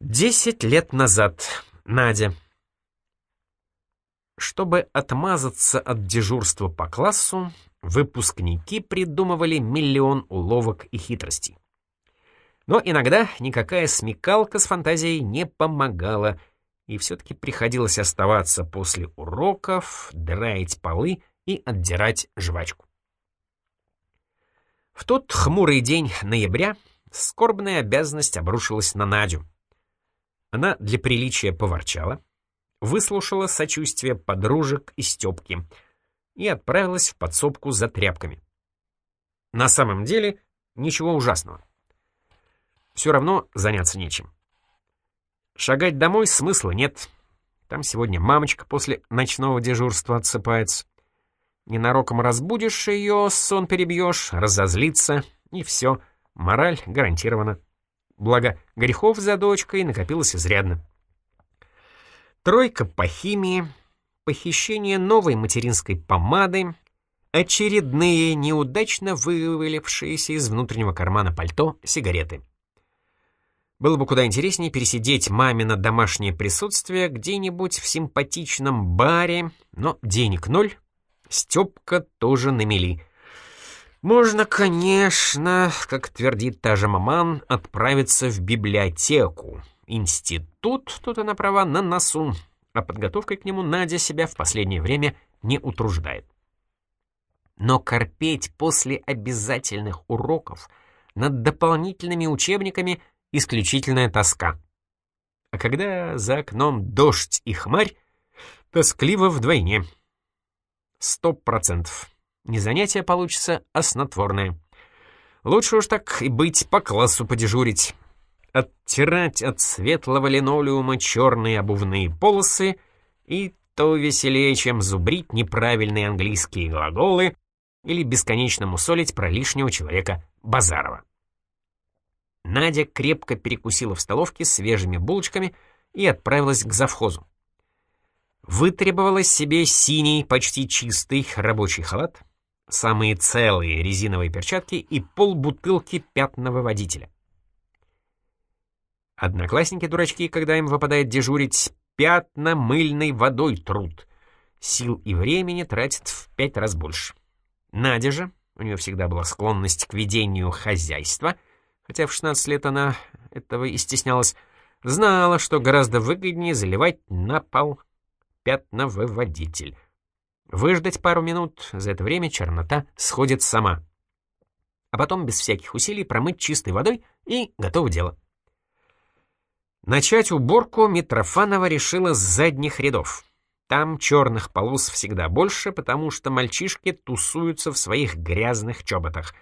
Десять лет назад. Надя. Чтобы отмазаться от дежурства по классу, выпускники придумывали миллион уловок и хитростей. Но иногда никакая смекалка с фантазией не помогала, и все-таки приходилось оставаться после уроков, драить полы и отдирать жвачку. В тот хмурый день ноября скорбная обязанность обрушилась на Надю. Она для приличия поворчала, выслушала сочувствие подружек и Степки и отправилась в подсобку за тряпками. На самом деле, ничего ужасного. Все равно заняться нечем. Шагать домой смысла нет. Там сегодня мамочка после ночного дежурства отсыпается. Ненароком разбудишь ее, сон перебьешь, разозлится, и все, мораль гарантирована. Благо, грехов за дочкой накопилось изрядно. Тройка по химии, похищение новой материнской помады, очередные неудачно вывалившиеся из внутреннего кармана пальто сигареты. Было бы куда интереснее пересидеть мамино домашнее присутствие где-нибудь в симпатичном баре, но денег ноль, Степка тоже на мели. Можно, конечно, как твердит та же маман, отправиться в библиотеку. Институт, тут она права, на носу, а подготовкой к нему Надя себя в последнее время не утруждает. Но корпеть после обязательных уроков над дополнительными учебниками — исключительная тоска. А когда за окном дождь и хмарь, тоскливо вдвойне — Сто процентов. Не занятие получится, а снотворное. Лучше уж так и быть по классу подежурить. Оттирать от светлого линолеума черные обувные полосы и то веселее, чем зубрить неправильные английские глаголы или бесконечно мусолить про лишнего человека Базарова. Надя крепко перекусила в столовке свежими булочками и отправилась к завхозу вытребовала себе синий, почти чистый рабочий халат, самые целые резиновые перчатки и полбутылки пятного водителя. Одноклассники-дурачки, когда им выпадает дежурить, пятна мыльной водой труд. Сил и времени тратят в пять раз больше. Надя же, у нее всегда была склонность к ведению хозяйства, хотя в 16 лет она этого и стеснялась, знала, что гораздо выгоднее заливать на пол пятновыводитель. Выждать пару минут, за это время чернота сходит сама. А потом без всяких усилий промыть чистой водой и готово дело. Начать уборку Митрофанова решила с задних рядов. Там черных полос всегда больше, потому что мальчишки тусуются в своих грязных чоботах.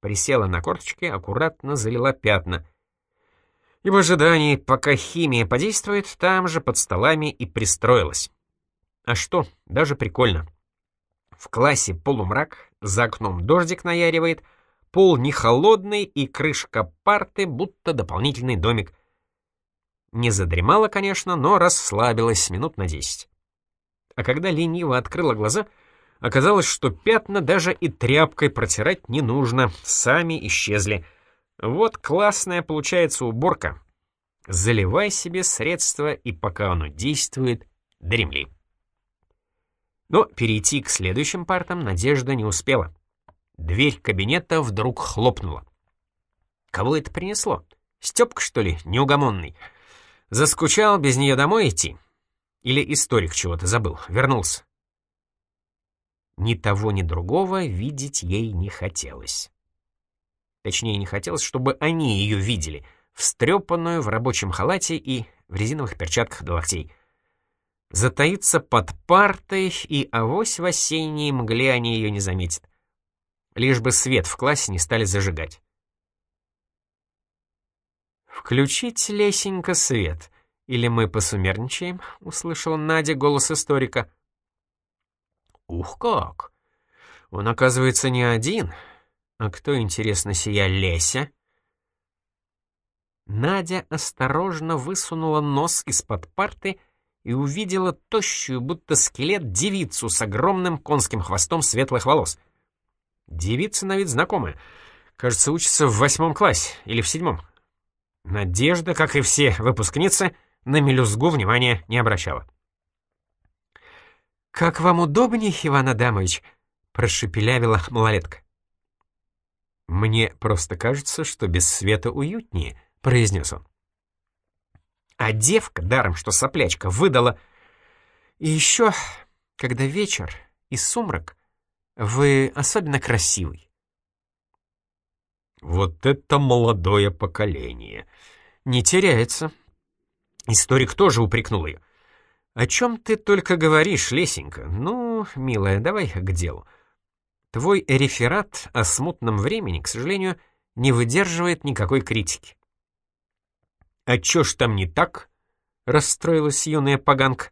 Присела на корточки, аккуратно залила пятна и в ожидании, пока химия подействует, там же под столами и пристроилась. А что, даже прикольно. В классе полумрак, за окном дождик наяривает, пол не холодный и крышка парты будто дополнительный домик. Не задремала, конечно, но расслабилась минут на десять. А когда лениво открыла глаза, оказалось, что пятна даже и тряпкой протирать не нужно, сами исчезли — вот классная получается уборка. Заливай себе средства, и пока оно действует, дремли. Но перейти к следующим партам Надежда не успела. Дверь кабинета вдруг хлопнула. Кого это принесло? Степка, что ли, неугомонный? Заскучал без нее домой идти? Или историк чего-то забыл, вернулся? Ни того, ни другого видеть ей не хотелось. Точнее, не хотелось, чтобы они ее видели, встрепанную в рабочем халате и в резиновых перчатках до локтей. Затаиться под партой, и авось в осенней мгле они ее не заметят. Лишь бы свет в классе не стали зажигать. «Включить, Лесенька, свет, или мы посумерничаем?» — услышала Надя голос историка. «Ух как! Он, оказывается, не один, а кто, интересно, сия Леся? Надя осторожно высунула нос из-под парты и увидела тощую, будто скелет, девицу с огромным конским хвостом светлых волос. Девица на вид знакомая. Кажется, учится в восьмом классе или в седьмом. Надежда, как и все выпускницы, на мелюзгу внимания не обращала. «Как вам удобнее, Иван Адамович?» — прошепелявила малолетка. «Мне просто кажется, что без света уютнее», — произнес он. А девка, даром что соплячка, выдала... И еще, когда вечер и сумрак, вы особенно красивый. Вот это молодое поколение. Не теряется. Историк тоже упрекнул ее. «О чем ты только говоришь, Лесенька? Ну, милая, давай к делу. Твой реферат о смутном времени, к сожалению, не выдерживает никакой критики». «А чё ж там не так?» — расстроилась юная поганка.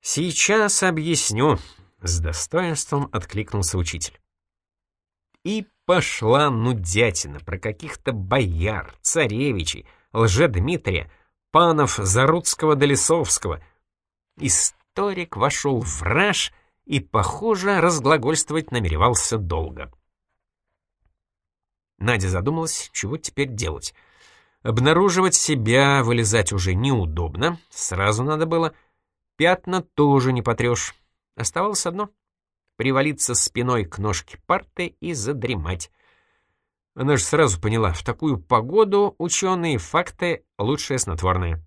«Сейчас объясню», — с достоинством откликнулся учитель. И пошла нудятина про каких-то бояр, царевичей, лже-Дмитрия, панов Заруцкого да Лисовского. Историк вошел в раж и, похоже, разглагольствовать намеревался долго. Надя задумалась, чего теперь делать. Обнаруживать себя, вылезать уже неудобно, сразу надо было. Пятна тоже не потрешь. Оставалось одно — привалиться спиной к ножке парты и задремать. Она же сразу поняла, в такую погоду ученые факты — лучшее снотворное.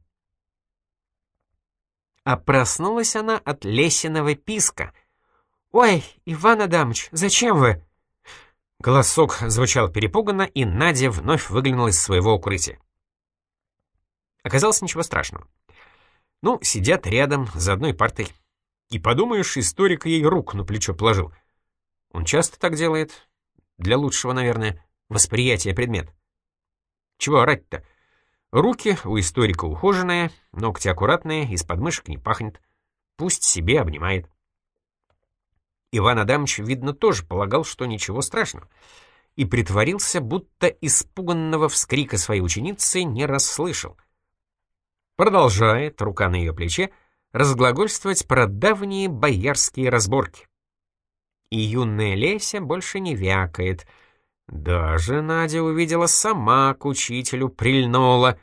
А проснулась она от лесиного писка. «Ой, Иван Адамович, зачем вы?» Голосок звучал перепуганно, и Надя вновь выглянула из своего укрытия. Оказалось, ничего страшного. Ну, сидят рядом, за одной партой. И подумаешь, историк ей руку на плечо положил. Он часто так делает. Для лучшего, наверное восприятие предмета. Чего орать-то? Руки у историка ухоженные, ногти аккуратные, из подмышек не пахнет. Пусть себе обнимает. Иван Адамович, видно, тоже полагал, что ничего страшного, и притворился, будто испуганного вскрика своей ученицы не расслышал. Продолжает, рука на ее плече, разглагольствовать про давние боярские разборки. И юная Леся больше не вякает — даже Надя увидела сама к учителю прильнула.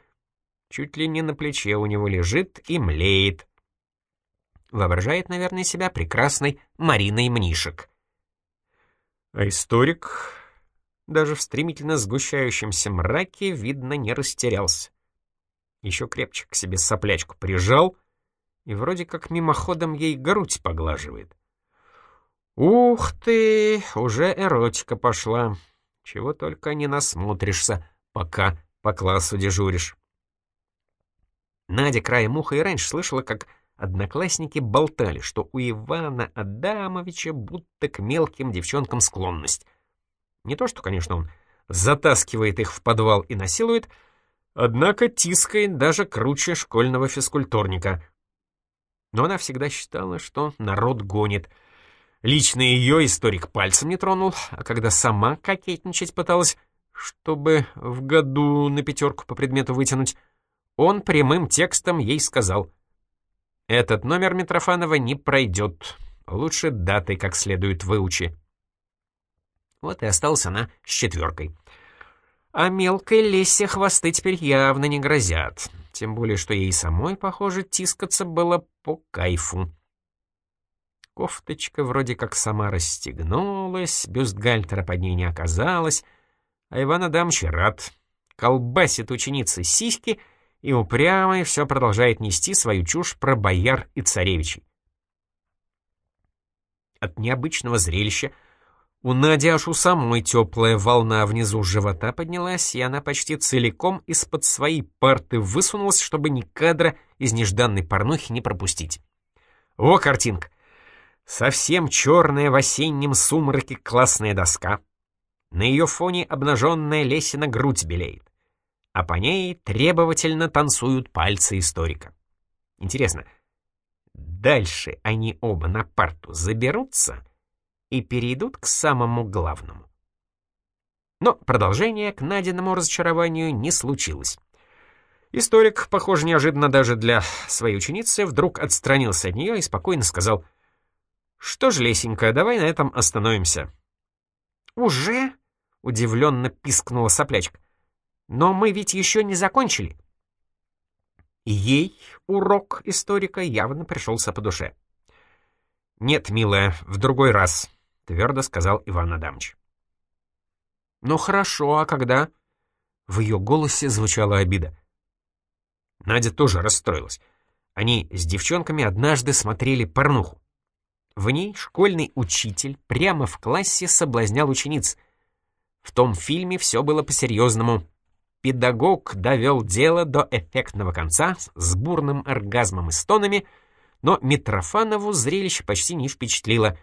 Чуть ли не на плече у него лежит и млеет. Воображает, наверное, себя прекрасной Мариной Мнишек. А историк даже в стремительно сгущающемся мраке, видно, не растерялся. Еще крепче к себе соплячку прижал и вроде как мимоходом ей грудь поглаживает. Ух ты, уже эротика пошла. Чего только не насмотришься, пока по классу дежуришь. Надя краем уха и раньше слышала, как одноклассники болтали, что у Ивана Адамовича будто к мелким девчонкам склонность. Не то, что, конечно, он затаскивает их в подвал и насилует, однако тискает даже круче школьного физкультурника. Но она всегда считала, что народ гонит — Лично ее историк пальцем не тронул, а когда сама кокетничать пыталась, чтобы в году на пятерку по предмету вытянуть, он прямым текстом ей сказал «Этот номер Митрофанова не пройдет, лучше датой как следует выучи». Вот и осталась она с четверкой. А мелкой Лесе хвосты теперь явно не грозят, тем более что ей самой, похоже, тискаться было по кайфу. Кофточка вроде как сама расстегнулась, бюстгальтера под ней не оказалось, а Иван Адамович рад. Колбасит ученицы сиськи и упрямо все продолжает нести свою чушь про бояр и царевичей. От необычного зрелища у Нади аж у самой теплая волна внизу живота поднялась, и она почти целиком из-под своей парты высунулась, чтобы ни кадра из нежданной порнухи не пропустить. О, картинка! Совсем черная в осеннем сумраке классная доска. На ее фоне обнаженная лесина грудь белеет. А по ней требовательно танцуют пальцы историка. Интересно, дальше они оба на парту заберутся и перейдут к самому главному. Но продолжение к Надиному разочарованию не случилось. Историк, похоже, неожиданно даже для своей ученицы, вдруг отстранился от нее и спокойно сказал — что ж, Лесенька, давай на этом остановимся. Уже? Удивленно пискнула соплячка. Но мы ведь еще не закончили. ей урок историка явно пришелся по душе. «Нет, милая, в другой раз», — твердо сказал Иван Адамович. «Ну хорошо, а когда?» В ее голосе звучала обида. Надя тоже расстроилась. Они с девчонками однажды смотрели порнуху. В ней школьный учитель прямо в классе соблазнял учениц. В том фильме все было по-серьезному. Педагог довел дело до эффектного конца с бурным оргазмом и стонами, но Митрофанову зрелище почти не впечатлило.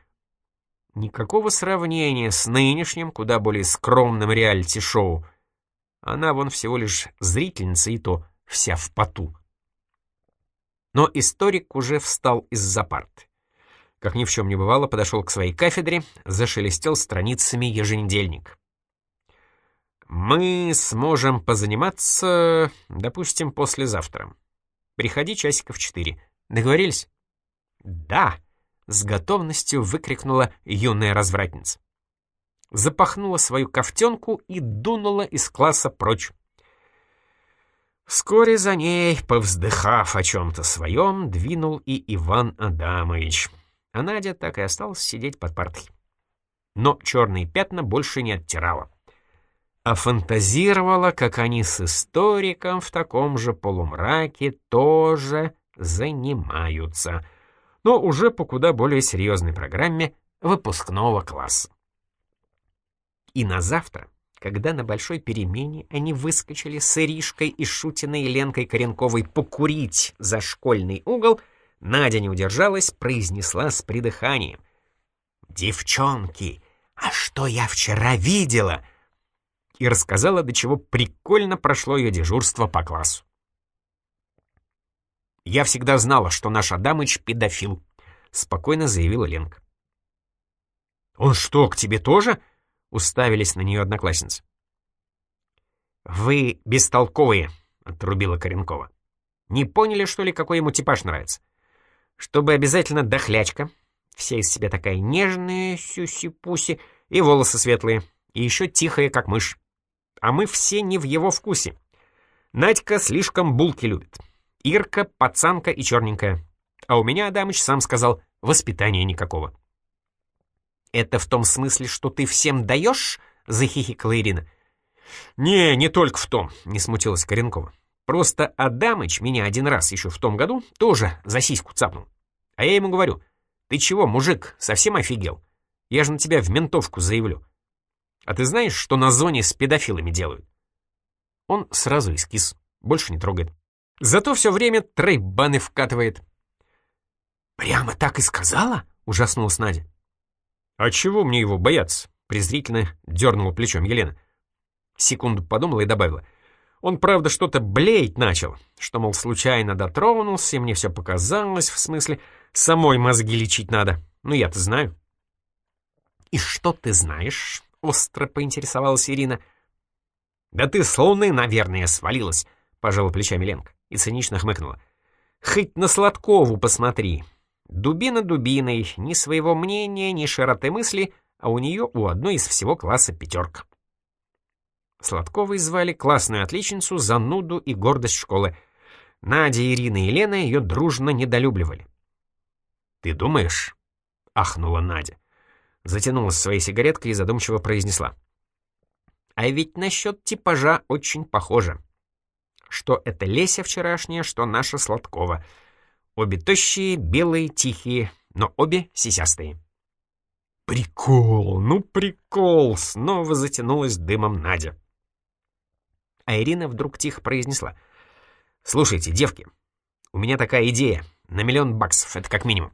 Никакого сравнения с нынешним, куда более скромным реалити-шоу. Она вон всего лишь зрительница и то вся в поту. Но историк уже встал из-за парты. Как ни в чем не бывало, подошел к своей кафедре, зашелестел страницами еженедельник. «Мы сможем позаниматься, допустим, послезавтра. Приходи часиков четыре. Договорились?» «Да!» — с готовностью выкрикнула юная развратница. Запахнула свою ковтенку и дунула из класса прочь. Вскоре за ней, повздыхав о чем-то своем, двинул и Иван Адамович. А Надя так и осталась сидеть под партой. Но черные пятна больше не оттирала. А фантазировала, как они с историком в таком же полумраке тоже занимаются, но уже по куда более серьезной программе выпускного класса. И на завтра когда на большой перемене они выскочили с Иришкой и Шутиной Ленкой Коренковой покурить за школьный угол, Надя не удержалась, произнесла с придыханием. «Девчонки, а что я вчера видела?» И рассказала, до чего прикольно прошло ее дежурство по классу. «Я всегда знала, что наш Адамыч — педофил», — спокойно заявила Ленка. «Он что, к тебе тоже?» Уставились на нее одноклассницы. «Вы бестолковые», — отрубила Коренкова. «Не поняли, что ли, какой ему типаж нравится? Чтобы обязательно дохлячка, вся из себя такая нежная, сюси-пуси, и волосы светлые, и еще тихая, как мышь. А мы все не в его вкусе. Надька слишком булки любит. Ирка — пацанка и черненькая. А у меня, Адамыч, сам сказал, воспитания никакого». «Это в том смысле, что ты всем даешь?» — захихикала Ирина. «Не, не только в том», — не смутилась Коренкова. «Просто Адамыч меня один раз еще в том году тоже за сиську цапнул. А я ему говорю, ты чего, мужик, совсем офигел? Я же на тебя в ментовку заявлю. А ты знаешь, что на зоне с педофилами делают?» Он сразу эскиз, больше не трогает. Зато все время трейбаны вкатывает. «Прямо так и сказала?» — ужаснулась Надя. «А чего мне его бояться?» — презрительно дернула плечом Елена. Секунду подумала и добавила. «Он, правда, что-то блеять начал, что, мол, случайно дотронулся, и мне все показалось, в смысле, самой мозги лечить надо. Ну, я-то знаю». «И что ты знаешь?» — остро поинтересовалась Ирина. «Да ты с луны, наверное, свалилась», — пожала плечами Ленка и цинично хмыкнула. «Хоть на Сладкову посмотри. Дубина дубиной, ни своего мнения, ни широты мысли, а у нее у одной из всего класса пятерка. Сладковой звали классную отличницу, зануду и гордость школы. Надя, Ирина и Лена ее дружно недолюбливали. «Ты думаешь?» — ахнула Надя. Затянулась своей сигареткой и задумчиво произнесла. «А ведь насчет типажа очень похоже. Что это Леся вчерашняя, что наша Сладкова — Обе тощие, белые, тихие, но обе сисястые. «Прикол, ну прикол!» — снова затянулась дымом Надя. А Ирина вдруг тихо произнесла. «Слушайте, девки, у меня такая идея, на миллион баксов, это как минимум.